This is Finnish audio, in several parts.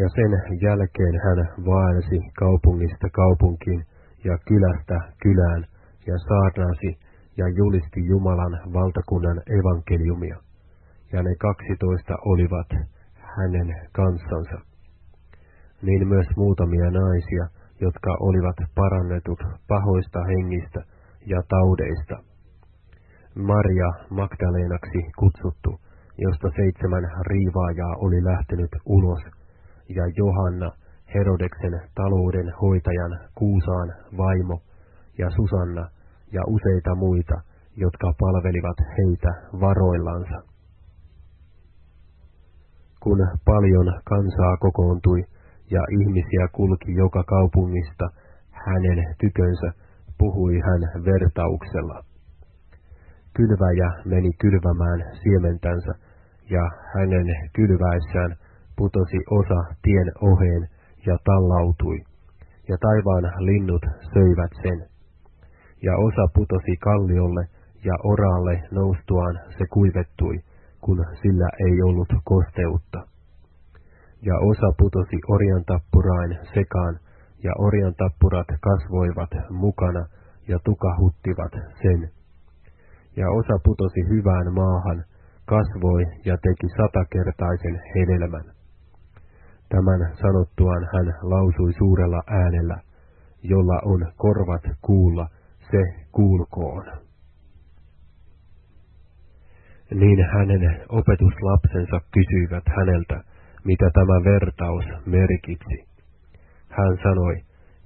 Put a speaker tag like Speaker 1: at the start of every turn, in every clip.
Speaker 1: Ja sen jälkeen hän vaelsi kaupungista kaupunkiin ja kylästä kylään ja saarnasi ja julisti Jumalan valtakunnan evankeliumia. Ja ne kaksitoista olivat hänen kanssansa. Niin myös muutamia naisia, jotka olivat parannetut pahoista hengistä ja taudeista. Maria Magdalenaksi kutsuttu, josta seitsemän riivaajaa oli lähtenyt ulos, ja Johanna, Herodeksen talouden hoitajan Kuusaan vaimo, ja Susanna, ja useita muita, jotka palvelivat heitä varoillansa. Kun paljon kansaa kokoontui ja ihmisiä kulki joka kaupungista, hänen tykönsä puhui hän vertauksella. Kylväjä meni kylvämään siementänsä, ja hänen kylväessään putosi osa tien oheen ja tallautui, ja taivaan linnut söivät sen. Ja osa putosi kalliolle, ja oralle noustuaan se kuivettui, kun sillä ei ollut kosteutta. Ja osa putosi orjantappurain sekaan, ja orjantappurat kasvoivat mukana ja tukahuttivat sen. Ja osa putosi hyvään maahan, kasvoi ja teki satakertaisen hedelmän. Tämän sanottuaan hän lausui suurella äänellä, jolla on korvat kuulla, se kuulkoon. Niin hänen opetuslapsensa kysyivät häneltä, mitä tämä vertaus merkitsi. Hän sanoi,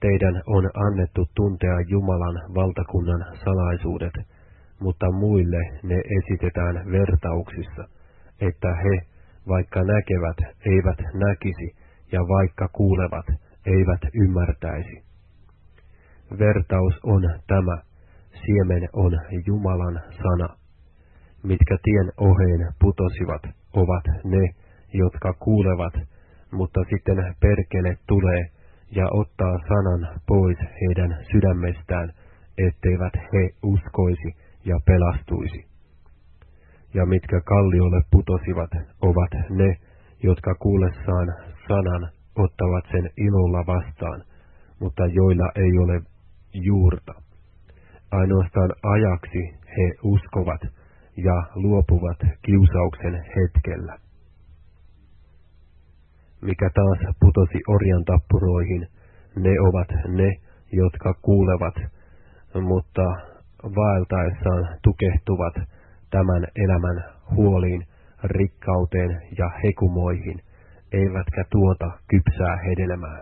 Speaker 1: teidän on annettu tuntea Jumalan valtakunnan salaisuudet, mutta muille ne esitetään vertauksissa, että he, vaikka näkevät, eivät näkisi, ja vaikka kuulevat, eivät ymmärtäisi. Vertaus on tämä, siemen on Jumalan sana. Mitkä tien oheen putosivat, ovat ne, jotka kuulevat, mutta sitten perkele tulee ja ottaa sanan pois heidän sydämestään, etteivät he uskoisi ja pelastuisi. Ja mitkä kalliolle putosivat, ovat ne, jotka kuullessaan sanan ottavat sen ilolla vastaan, mutta joilla ei ole juurta. Ainoastaan ajaksi he uskovat ja luopuvat kiusauksen hetkellä. Mikä taas putosi orjan tappuroihin, ne ovat ne, jotka kuulevat, mutta vaeltaessaan tukehtuvat tämän elämän huoliin, rikkauteen ja hekumoihin, eivätkä tuota kypsää hedelmää.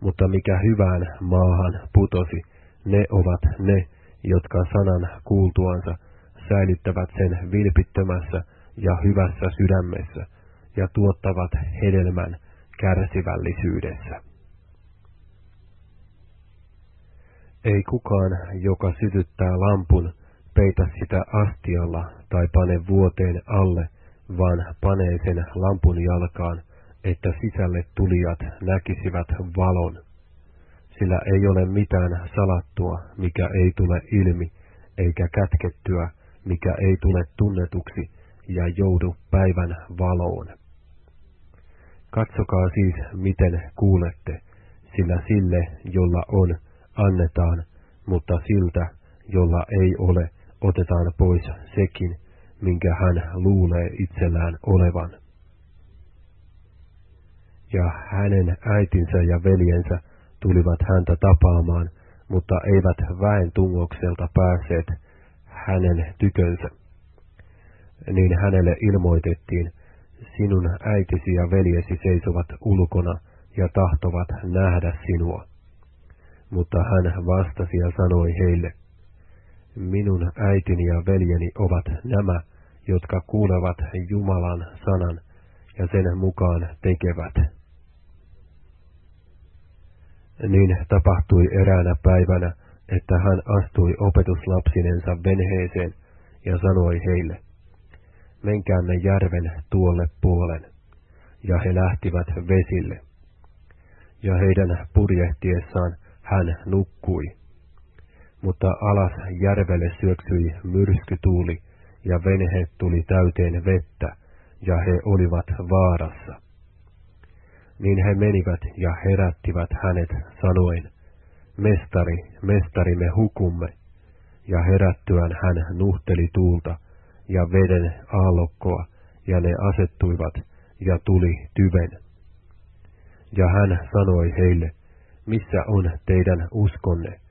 Speaker 1: Mutta mikä hyvään maahan putosi, ne ovat ne, jotka sanan kuultuansa säilyttävät sen vilpittömässä ja hyvässä sydämessä ja tuottavat hedelmän kärsivällisyydessä. Ei kukaan, joka sytyttää lampun, peitä sitä astialla tai pane vuoteen alle, vaan panee sen lampun jalkaan, että sisälle tulijat näkisivät valon. Sillä ei ole mitään salattua, mikä ei tule ilmi, eikä kätkettyä, mikä ei tule tunnetuksi ja joudu päivän valoon. Katsokaa siis, miten kuulette, sillä sille, jolla on, annetaan, mutta siltä, jolla ei ole, otetaan pois sekin, minkä hän luulee itsellään olevan. Ja hänen äitinsä ja veljensä tulivat häntä tapaamaan, mutta eivät väen tungokselta päässeet hänen tykönsä. Niin hänelle ilmoitettiin, sinun äitisi ja veljesi seisovat ulkona ja tahtovat nähdä sinua. Mutta hän vastasi ja sanoi heille, minun äitini ja veljeni ovat nämä, jotka kuulevat Jumalan sanan ja sen mukaan tekevät. Niin tapahtui eräänä päivänä, että hän astui opetuslapsinensa venheeseen ja sanoi heille, menkäämme järven tuolle puolen. Ja he lähtivät vesille. Ja heidän purjehtiessaan hän nukkui. Mutta alas järvelle syöksyi myrskytuuli, ja venhe tuli täyteen vettä, ja he olivat vaarassa. Niin he menivät ja herättivät hänet sanoen, Mestari, mestari me hukumme. Ja herättyään hän nuhteli tuulta ja veden aallokkoa, ja ne asettuivat, ja tuli tyven. Ja hän sanoi heille, missä on teidän uskonne?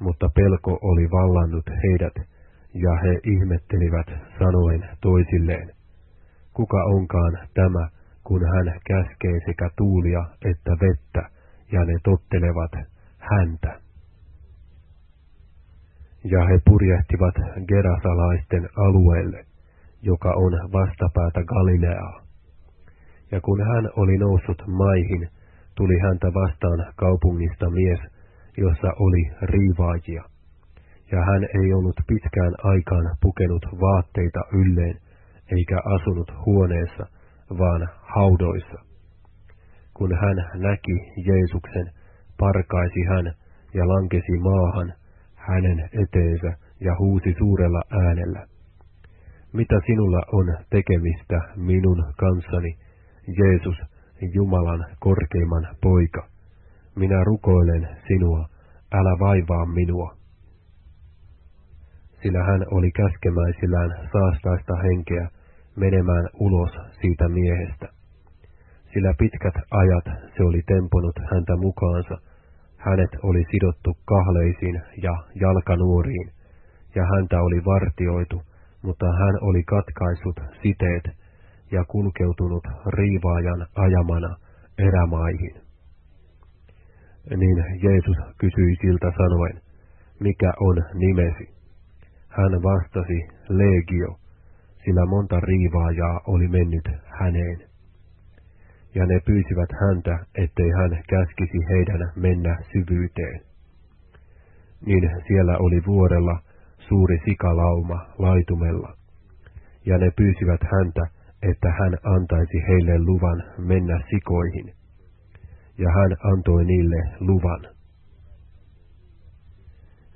Speaker 1: Mutta pelko oli vallannut heidät, ja he ihmettelivät sanoen toisilleen, kuka onkaan tämä, kun hän käskee sekä tuulia että vettä, ja ne tottelevat häntä. Ja he purjehtivat Gerasalaisten alueelle, joka on vastapäätä Galileaa. Ja kun hän oli noussut maihin, tuli häntä vastaan kaupungista mies, jossa oli riivaajia. Ja hän ei ollut pitkään aikaan pukenut vaatteita ylleen, eikä asunut huoneessa, vaan haudoissa. Kun hän näki Jeesuksen, parkaisi hän ja lankesi maahan hänen eteensä ja huusi suurella äänellä. Mitä sinulla on tekemistä minun kanssani, Jeesus, Jumalan korkeimman poika? Minä rukoilen sinua, älä vaivaa minua. Sillä hän oli käskemäisillään saastaista henkeä menemään ulos siitä miehestä. Sillä pitkät ajat se oli temponut häntä mukaansa, hänet oli sidottu kahleisiin ja jalkanuoriin, ja häntä oli vartioitu, mutta hän oli katkaissut siteet ja kulkeutunut riivaajan ajamana erämaihin. Niin Jeesus kysyi siltä sanoen, mikä on nimesi? Hän vastasi, Legio, sillä monta riivaajaa oli mennyt häneen. Ja ne pyysivät häntä, ettei hän käskisi heidän mennä syvyyteen. Niin siellä oli vuorella suuri sikalauma laitumella, ja ne pyysivät häntä, että hän antaisi heille luvan mennä sikoihin, ja hän antoi niille luvan.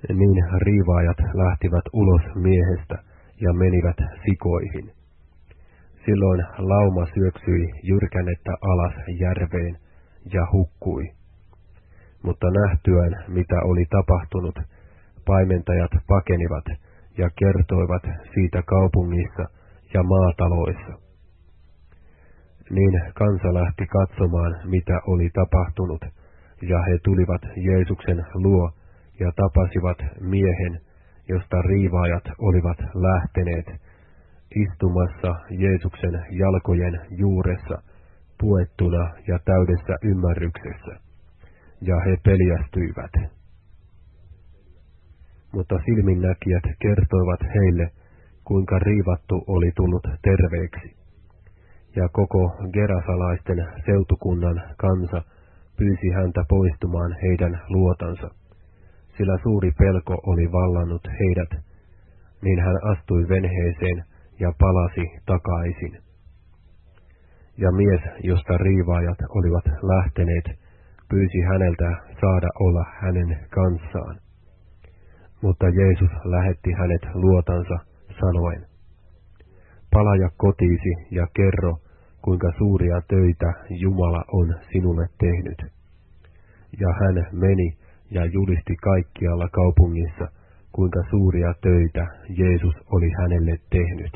Speaker 1: Niin riivaajat lähtivät ulos miehestä ja menivät sikoihin. Silloin lauma syöksyi jyrkänettä alas järveen ja hukkui. Mutta nähtyään, mitä oli tapahtunut, paimentajat pakenivat ja kertoivat siitä kaupungissa ja maataloissa. Niin kansa lähti katsomaan, mitä oli tapahtunut, ja he tulivat Jeesuksen luo ja tapasivat miehen, josta riivaajat olivat lähteneet, istumassa Jeesuksen jalkojen juuressa, puettuna ja täydessä ymmärryksessä, ja he peljästyivät. Mutta silminnäkijät kertoivat heille, kuinka riivattu oli tullut terveeksi. Ja koko gerasalaisten seutukunnan kansa pyysi häntä poistumaan heidän luotansa sillä suuri pelko oli vallannut heidät, niin hän astui venheeseen ja palasi takaisin. Ja mies, josta riivaajat olivat lähteneet, pyysi häneltä saada olla hänen kanssaan. Mutta Jeesus lähetti hänet luotansa sanoen, Palaja kotiisi ja kerro, kuinka suuria töitä Jumala on sinulle tehnyt. Ja hän meni ja julisti kaikkialla kaupungissa, kuinka suuria töitä Jeesus oli hänelle tehnyt.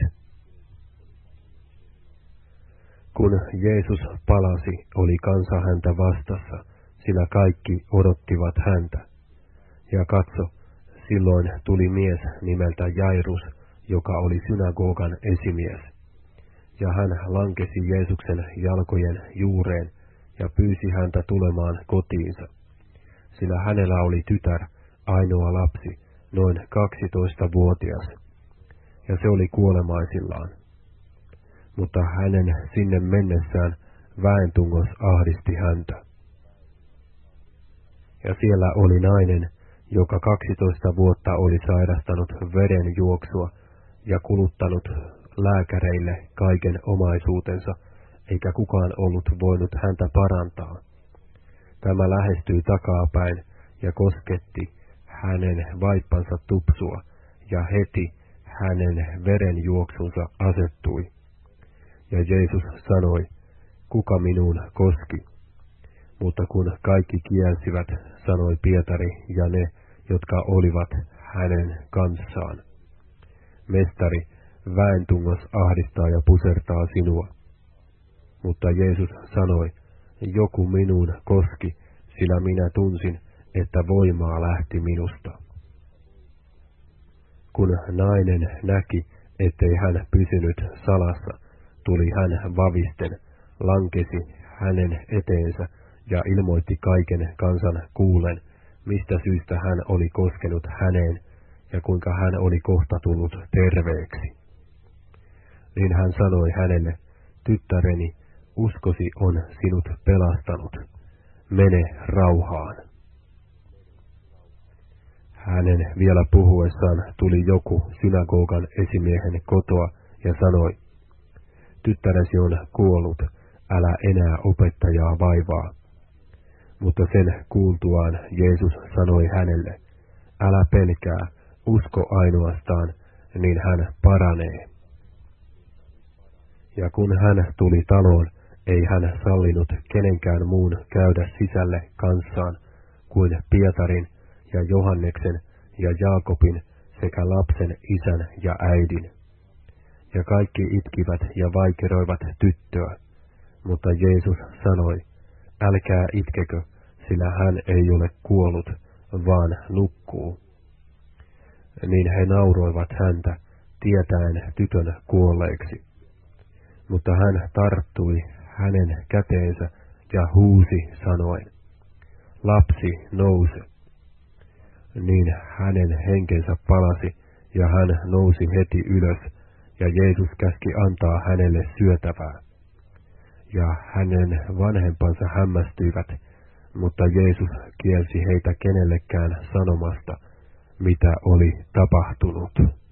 Speaker 1: Kun Jeesus palasi, oli kansa häntä vastassa, sillä kaikki odottivat häntä. Ja katso, silloin tuli mies nimeltä Jairus, joka oli synagogan esimies. Ja hän lankesi Jeesuksen jalkojen juureen ja pyysi häntä tulemaan kotiinsa sillä hänellä oli tytär, ainoa lapsi, noin 12-vuotias, ja se oli kuolemaisillaan. Mutta hänen sinne mennessään väentungos ahdisti häntä. Ja siellä oli nainen, joka 12 vuotta oli sairastanut veden juoksua ja kuluttanut lääkäreille kaiken omaisuutensa, eikä kukaan ollut voinut häntä parantaa. Tämä lähestyi takapäin ja kosketti hänen vaippansa tupsua, ja heti hänen verenjuoksunsa asettui. Ja Jeesus sanoi, kuka minuun koski, Mutta kun kaikki kielsivät, sanoi Pietari ja ne, jotka olivat hänen kanssaan. Mestari, väentungos ahdistaa ja pusertaa sinua. Mutta Jeesus sanoi, joku minuun koski, sillä minä tunsin, että voimaa lähti minusta. Kun nainen näki, ettei hän pysynyt salassa, tuli hän vavisten, lankesi hänen eteensä ja ilmoitti kaiken kansan kuulen, mistä syystä hän oli koskenut häneen ja kuinka hän oli kohta tullut terveeksi. Niin hän sanoi hänelle, tyttäreni, uskosi on sinut pelastanut. Mene rauhaan. Hänen vielä puhuessaan tuli joku synagogan esimiehen kotoa ja sanoi, tyttäresi on kuollut, älä enää opettajaa vaivaa. Mutta sen kuultuaan Jeesus sanoi hänelle, älä pelkää, usko ainoastaan, niin hän paranee. Ja kun hän tuli taloon, ei hän sallinut kenenkään muun käydä sisälle kanssaan kuin Pietarin ja Johanneksen ja Jaakobin sekä lapsen isän ja äidin. Ja kaikki itkivät ja vaikeroivat tyttöä, mutta Jeesus sanoi, älkää itkekö, sillä hän ei ole kuollut, vaan nukkuu. Niin he nauroivat häntä, tietäen tytön kuolleeksi. Mutta hän tarttui hänen käteensä ja huusi sanoen, lapsi nouse. Niin hänen henkensä palasi ja hän nousi heti ylös ja Jeesus käski antaa hänelle syötävää. Ja hänen vanhempansa hämmästyivät, mutta Jeesus kielsi heitä kenellekään sanomasta, mitä oli tapahtunut.